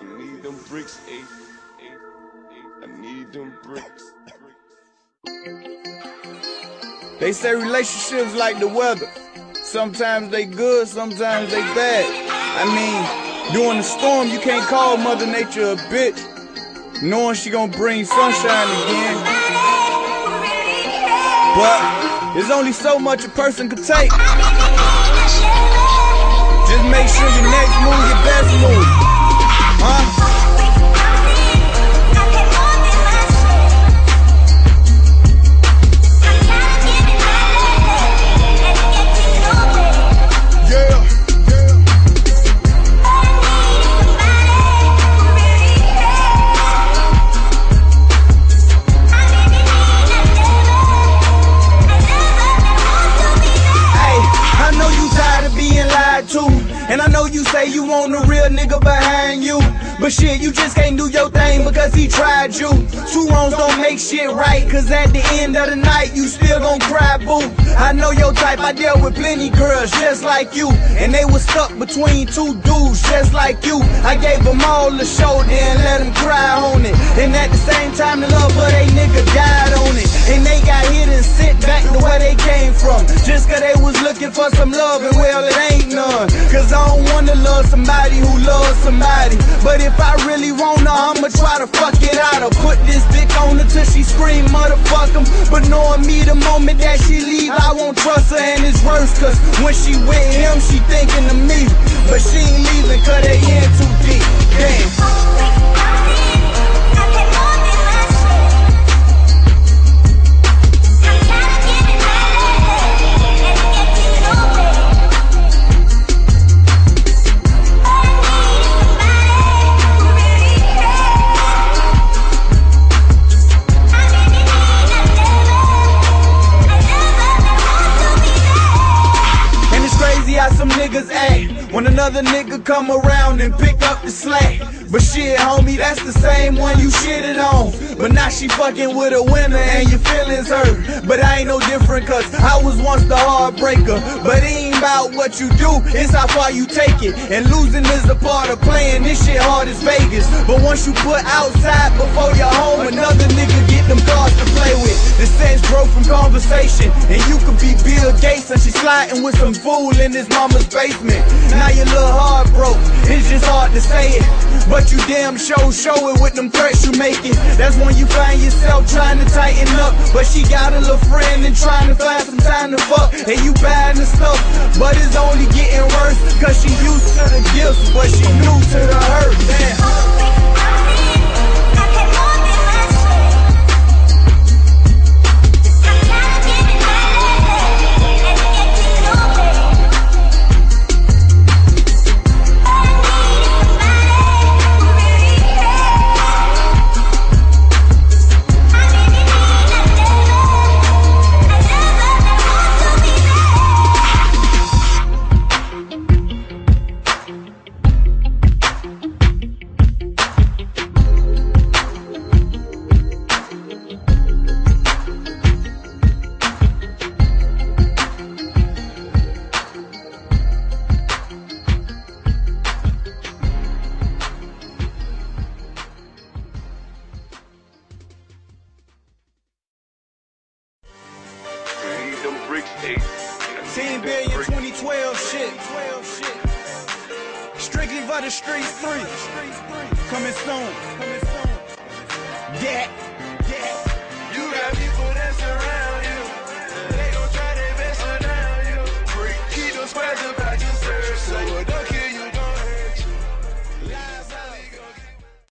I need them bricks, eh? I need them bricks. They say relationships like the weather. Sometimes they good, sometimes they bad. I mean, during the storm, you can't call Mother Nature a bitch, knowing she gonna bring sunshine again. But there's only so much a person could take. Just make sure you you want a real nigga behind you. But shit, you just can't do your thing because he tried you. Two wrongs don't make shit right. Cause at the end of the night, you still gon' cry, boo. I know your type, I dealt with plenty girls just like you. And they was stuck between two dudes just like you. I gave them all the shoulder and let them cry on it. And at the same time, the love of they nigga died on it. And they got hit and sent back to where they came from. Just cause they was looking for some love and well, it ain't somebody who loves somebody. But if I really want her, I'ma try to fuck it out of. Put this dick on her till she scream, motherfuck 'em. But knowing me the moment that she leave, I won't trust her and it's worse. Cause when she with him, she thinking when another nigga come around and pick up the slack. But shit, homie, that's the same one you shitted on. But now she fucking with a winner and your feelings hurt. But I ain't no different cause I was once the heartbreaker. But it ain't about what you do, it's how far you take it. And losing is a part of playing this shit hard as Vegas. But once you put outside before you're home, another nigga get them cards to play with. The sense grow from conversation. And you could be Gates and she sliding with some fool in his mama's basement. Now your little heart broke, it's just hard to say it. But you damn show, show it with them threats you making. That's when you find yourself trying to tighten up. But she got a little friend and trying to find some time to fuck. And you buying the stuff, but it's only getting worse. Cause she used to the gifts, but she new to the hurt. Them bricks, need 10 them billion bricks. 2012 shit. Strictly for the streets 3. Coming soon. Coming soon. Yeah.